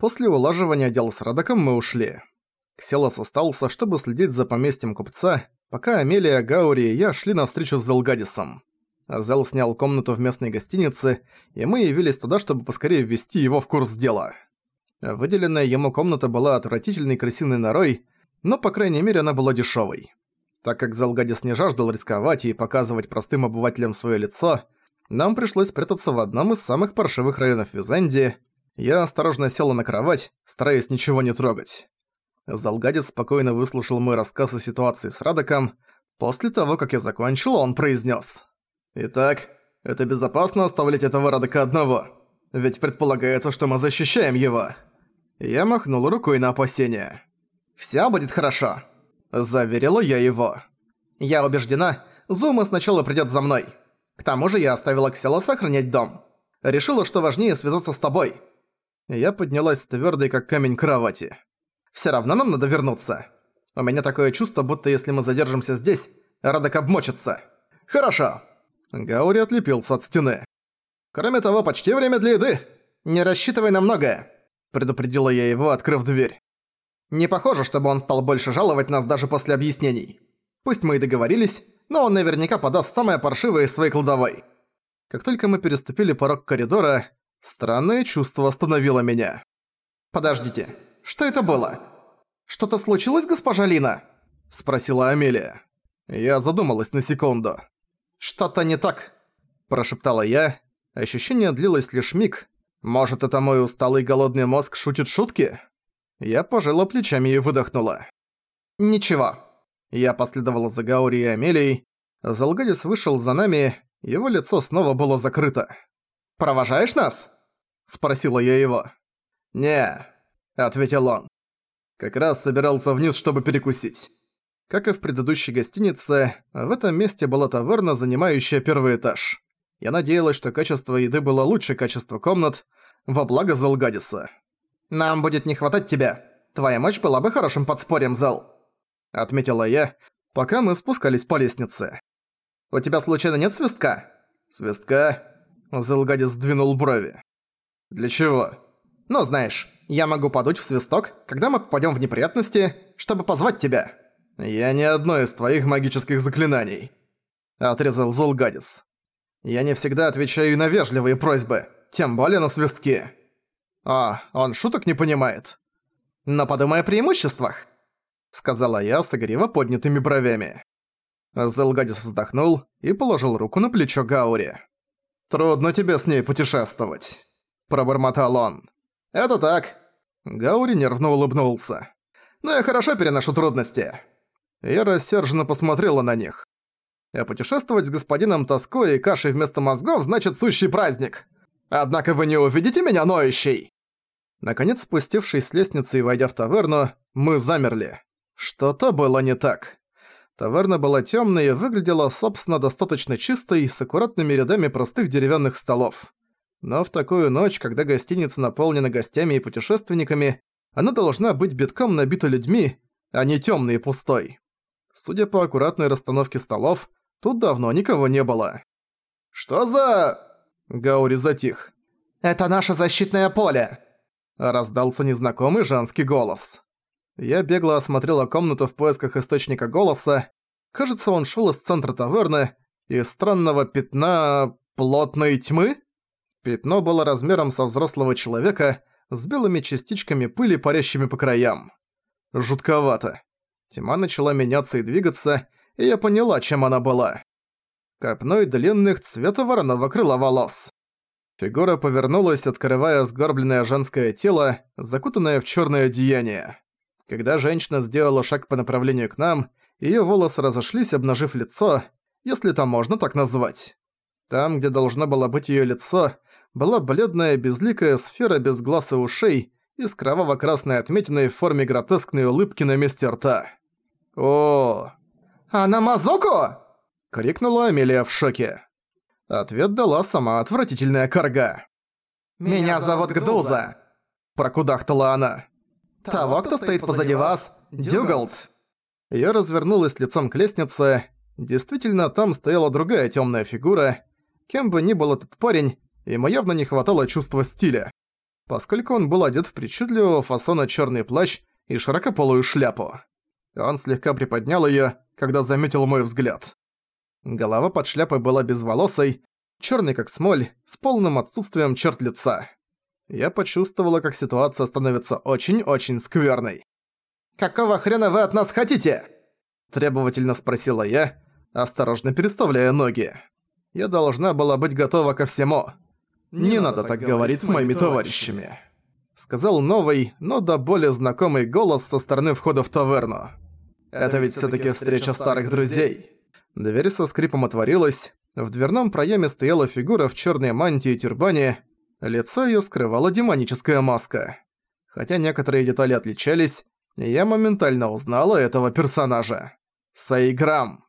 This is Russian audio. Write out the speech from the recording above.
После улаживания дел с Радоком мы ушли. Кселос остался, чтобы следить за поместьем купца, пока Амелия, Гаури и я шли навстречу с Зелгадисом. Зел снял комнату в местной гостинице, и мы явились туда, чтобы поскорее ввести его в курс дела. Выделенная ему комната была отвратительной крысиной норой, но, по крайней мере, она была дешевой. Так как Залгадис не жаждал рисковать и показывать простым обывателям свое лицо, нам пришлось прятаться в одном из самых паршивых районов Визандии. Я осторожно села на кровать, стараясь ничего не трогать. Залгадис спокойно выслушал мой рассказ о ситуации с Радоком. После того, как я закончил, он произнес: «Итак, это безопасно оставлять этого Радока одного, ведь предполагается, что мы защищаем его». Я махнул рукой на опасения. «Всё будет хорошо», – заверила я его. «Я убеждена, Зума сначала придёт за мной. К тому же я оставила Ксела сохранять дом. Решила, что важнее связаться с тобой». Я поднялась с твёрдой, как камень кровати. «Всё равно нам надо вернуться. У меня такое чувство, будто если мы задержимся здесь, Радок обмочится». «Хорошо». Гаури отлепился от стены. «Кроме того, почти время для еды. Не рассчитывай на многое предупредила я его, открыв дверь. Не похоже, чтобы он стал больше жаловать нас даже после объяснений. Пусть мы и договорились, но он наверняка подаст самое паршивое из своей кладовой. Как только мы переступили порог коридора, странное чувство остановило меня. «Подождите, что это было? Что-то случилось, госпожа Лина?» – спросила Амелия. Я задумалась на секунду. «Что-то не так», – прошептала я. Ощущение длилось лишь миг, может, это мой усталый голодный мозг шутит шутки? Я пожала плечами и выдохнула. Ничего. Я последовала за Гаури и Амелией. Залгадис вышел за нами, его лицо снова было закрыто. «Провожаешь нас?» – спросила я его. «Не», – ответил он. Как раз собирался вниз, чтобы перекусить. Как и в предыдущей гостинице, в этом месте была таверна, занимающая первый этаж. Я надеялась, что качество еды было лучше качества комнат, во благо Залгадиса. «Нам будет не хватать тебя. Твоя мощь была бы хорошим подспорьем, Зал», — отметила я, пока мы спускались по лестнице. «У тебя случайно нет свистка?» «Свистка?» Залгадис сдвинул брови. «Для чего?» «Ну, знаешь, я могу подуть в свисток, когда мы попадём в неприятности, чтобы позвать тебя». «Я не одно из твоих магических заклинаний», — отрезал Зулгадис. Я не всегда отвечаю на вежливые просьбы, тем более на свистки. А, он шуток не понимает. Но подумай о преимуществах, сказала я с игриво поднятыми бровями. Зелгадис вздохнул и положил руку на плечо Гаури. «Трудно тебе с ней путешествовать», – пробормотал он. «Это так». Гаури нервно улыбнулся. «Но я хорошо переношу трудности». Я рассерженно посмотрела на них. А путешествовать с господином тоской и кашей вместо мозгов значит сущий праздник. Однако вы не увидите меня ноющей!» Наконец, спустившись с лестницы и войдя в таверну, мы замерли. Что-то было не так. Таверна была тёмной и выглядела, собственно, достаточно чистой, с аккуратными рядами простых деревянных столов. Но в такую ночь, когда гостиница наполнена гостями и путешественниками, она должна быть битком набита людьми, а не тёмной и пустой. Судя по аккуратной расстановке столов, Тут давно никого не было. «Что за...» Гаури затих. «Это наше защитное поле!» Раздался незнакомый женский голос. Я бегло осмотрела комнату в поисках источника голоса. Кажется, он шёл из центра таверны, из странного пятна... плотной тьмы? Пятно было размером со взрослого человека, с белыми частичками пыли, парящими по краям. Жутковато. Тьма начала меняться и двигаться, и я поняла, чем она была. Копной длинных цвета вороного крыла волос. Фигура повернулась, открывая сгорбленное женское тело, закутанное в чёрное одеяние. Когда женщина сделала шаг по направлению к нам, её волосы разошлись, обнажив лицо, если это можно так назвать. Там, где должно было быть её лицо, была бледная безликая сфера без глаз и ушей и с кроваво-красной отметиной в форме гротескной улыбки на месте рта. О, «Она Мазоко!» — крикнула Амелия в шоке. Ответ дала сама отвратительная карга. «Меня зовут Гдуза!» — прокудахтала она. «Того, кто стоит позади вас, Дюгалд!» Я развернулась лицом к лестнице. Действительно, там стояла другая темная фигура. Кем бы ни был этот парень, ему явно не хватало чувства стиля. поскольку он был одет в причудливого фасона черный плащ и широкополую шляпу. Он слегка приподнял ее, когда заметил мой взгляд. Голова под шляпой была безволосой, черной как смоль, с полным отсутствием черт лица. Я почувствовала, как ситуация становится очень-очень скверной. «Какого хрена вы от нас хотите?» Требовательно спросила я, осторожно переставляя ноги. Я должна была быть готова ко всему. «Не, Не надо, так говорить с моими товарищами», товарищами. Сказал новый, но до более знакомый голос со стороны входа в таверну. «Это ведь все таки встреча старых друзей». Дверь со скрипом отворилась. В дверном проеме стояла фигура в черной мантии и тюрбане. Лицо ее скрывала демоническая маска. Хотя некоторые детали отличались, я моментально узнала этого персонажа. Сайграм.